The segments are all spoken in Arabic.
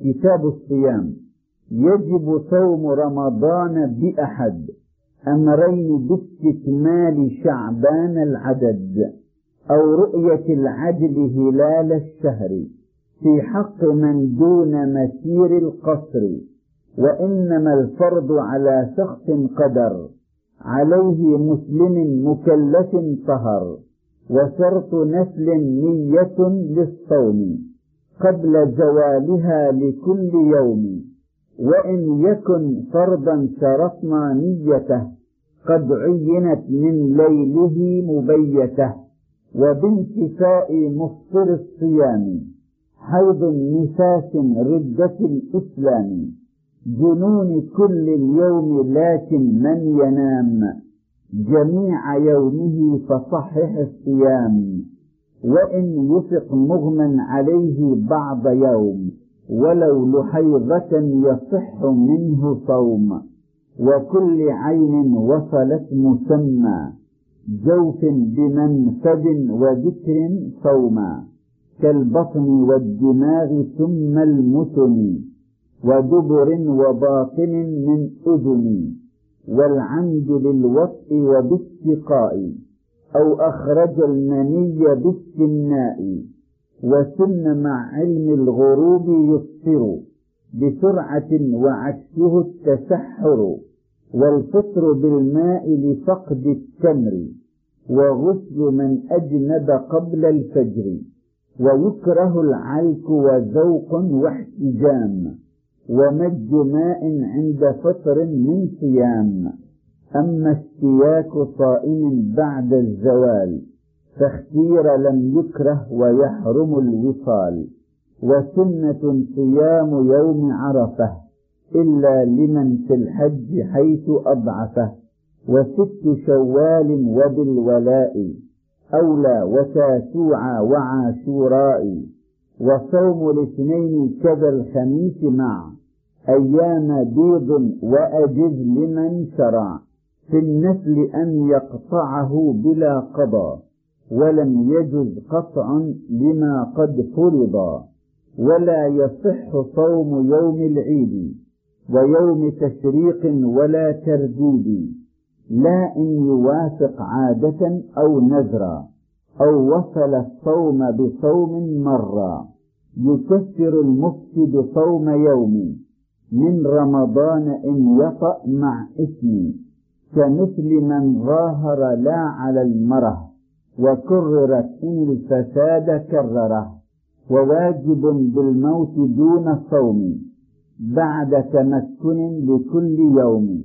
كتاب الصيام. يجب صوم رمضان بأحد. أمرين باستكمال شعبان العدد أو رؤية العدل هلال الشهر. في حق من دون مسير القصر. وإنما الفرض على شخص قدر. عليه مسلم مكلف طهر. وشرط نسل نية للصوم. قبل زوالها لكل يوم وإن يكن فرضا شرطنا نيته قد عينت من ليله مبيتة وبانتفاء مفطر الصيام حيض نفاس ردة الإسلام جنون كل اليوم لكن من ينام جميع يومه فصحح الصيام. وإن يفق مغمى عليه بعض يوم ولو لحيضة يصح منه صوم. وكل عين وصلت مسمى جوف بمنفذ وذكر صوما. كالبطن والدماغ ثم المتن ودبر وباطن من أذن. والعمد للوطء وبالسقاء أو أخرج المني باستمناء وسن مع علم الغروب يفطر بسرعة وعكسه التسحر والفطر بالماء لفقد التمر وغسل من أجنب قبل الفجر ويكره العلك وذوق واحتجام ومج ماء عند فطر من صيام. أما اشتياك صائم بعد الزوال فاختير لم يكره ويحرم الوصال. وسنة صيام يوم عرفة إلا لمن في الحج حيث أضعفه. وست شوال وبالولاء أولى وتاسوعا وعاشوراء. وصوم الاثنين كذا الخميس مع أيام بيض وأجز لمن شرع. في النسل أن يقطعه بلا قضاء ولم يجز قطع لما قد فرض ولا يصح صوم يوم العيد ويوم تشريق ولا ترديد لا إن يوافق عادة أو نذرا أو وصل الصوم بصوم مرة يكفر المفسد صوم يوم من رمضان إن يطأ مع اسم كمثل من ظاهر لا على المره وكررت إن الفساد كرره وواجب بالموت دون الصوم بعد تمكن لكل يوم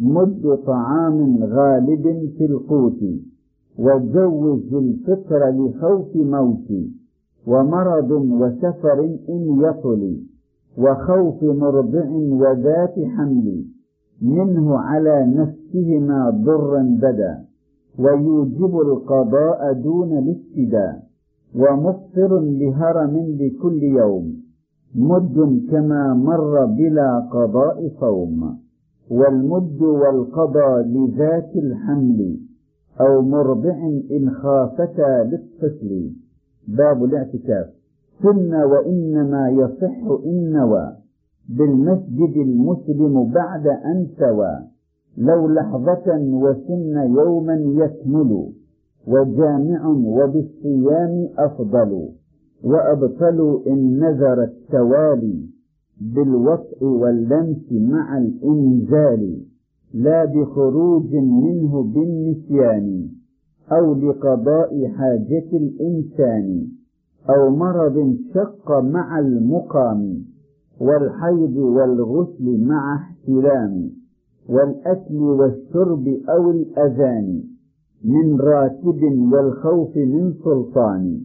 مد طعام غالب في القوت وجوز الفطر لخوف موت ومرض وسفر إن يطل وخوف مرضع وذات حمل منه على نفسهما ضرا بدا ويوجب القضاء دون الابتداء ومفطر لهرم لكل يوم مد كما مر بلا قضاء صوم والمد والقضى لذات الحمل أو مرضع إن خافتا للطفل. باب الاعتكاف. ثم وإنما يصح إن نوى. بالمسجد المسلم بعد أن سوى لو لحظة وسن يوما يكمل وجامع وبالصيام أفضل وأبطل إن نذر التوالي بالوطء واللمس مع الإنزال لا بخروج منه بالنسيان أو لقضاء حاجة الإنسان أو مرض شق مع المقام. والحيض والغسل مع احتلام والأكل والشرب أو الأذان من راتب والخوف من سلطان.